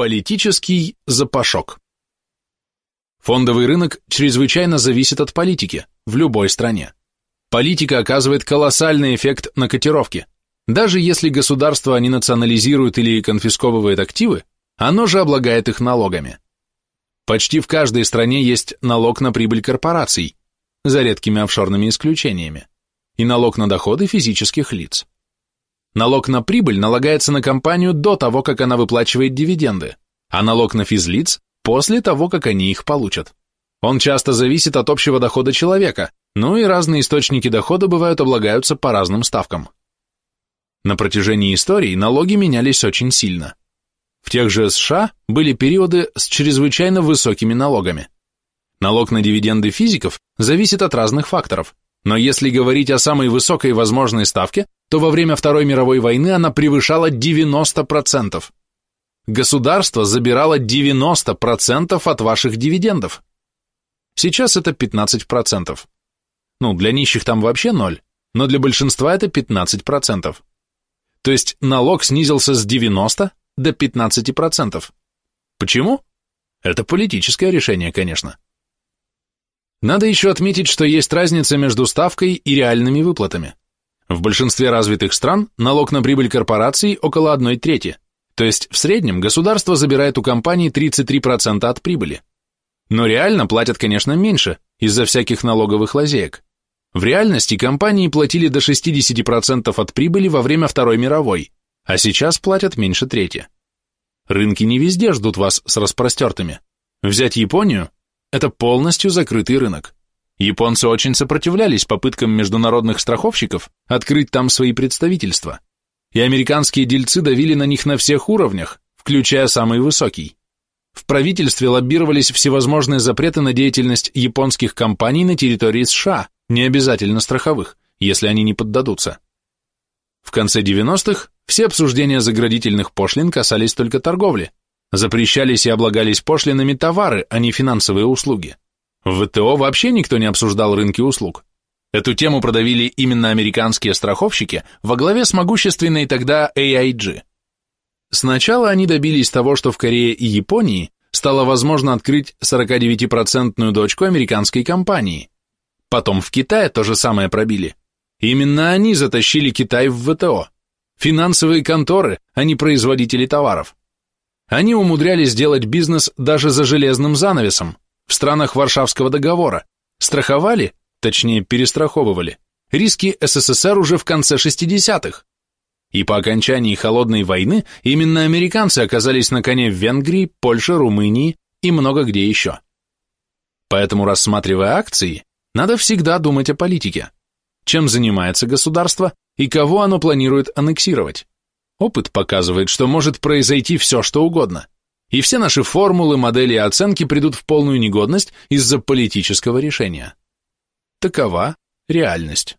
Политический запашок. Фондовый рынок чрезвычайно зависит от политики в любой стране. Политика оказывает колоссальный эффект на котировки. Даже если государство не национализирует или конфисковывает активы, оно же облагает их налогами. Почти в каждой стране есть налог на прибыль корпораций, за редкими офшорными исключениями, и налог на доходы физических лиц. Налог на прибыль налагается на компанию до того, как она выплачивает дивиденды, а налог на физлиц – после того, как они их получат. Он часто зависит от общего дохода человека, ну и разные источники дохода бывают облагаются по разным ставкам. На протяжении истории налоги менялись очень сильно. В тех же США были периоды с чрезвычайно высокими налогами. Налог на дивиденды физиков зависит от разных факторов, но если говорить о самой высокой возможной ставке, то во время Второй мировой войны она превышала 90%. Государство забирало 90% от ваших дивидендов. Сейчас это 15%. Ну, для нищих там вообще ноль, но для большинства это 15%. То есть налог снизился с 90 до 15%. Почему? Это политическое решение, конечно. Надо еще отметить, что есть разница между ставкой и реальными выплатами. В большинстве развитых стран налог на прибыль корпораций около 1 трети, то есть в среднем государство забирает у компании 33% от прибыли. Но реально платят, конечно, меньше, из-за всяких налоговых лазеек. В реальности компании платили до 60% от прибыли во время Второй мировой, а сейчас платят меньше трети. Рынки не везде ждут вас с распростертыми. Взять Японию – это полностью закрытый рынок. Японцы очень сопротивлялись попыткам международных страховщиков открыть там свои представительства, и американские дельцы давили на них на всех уровнях, включая самый высокий. В правительстве лоббировались всевозможные запреты на деятельность японских компаний на территории США, не обязательно страховых, если они не поддадутся. В конце 90-х все обсуждения заградительных пошлин касались только торговли, запрещались и облагались пошлинами товары, а не финансовые услуги. В ВТО вообще никто не обсуждал рынки услуг. Эту тему продавили именно американские страховщики во главе с могущественной тогда AIG. Сначала они добились того, что в Корее и Японии стало возможно открыть 49-процентную дочку американской компании. Потом в Китае то же самое пробили. Именно они затащили Китай в ВТО. Финансовые конторы, а не производители товаров. Они умудрялись делать бизнес даже за железным занавесом, в странах Варшавского договора, страховали, точнее перестраховывали, риски СССР уже в конце 60-х. И по окончании Холодной войны именно американцы оказались на коне в Венгрии, Польше, Румынии и много где еще. Поэтому, рассматривая акции, надо всегда думать о политике. Чем занимается государство и кого оно планирует аннексировать. Опыт показывает, что может произойти все, что угодно и все наши формулы, модели и оценки придут в полную негодность из-за политического решения. Такова реальность.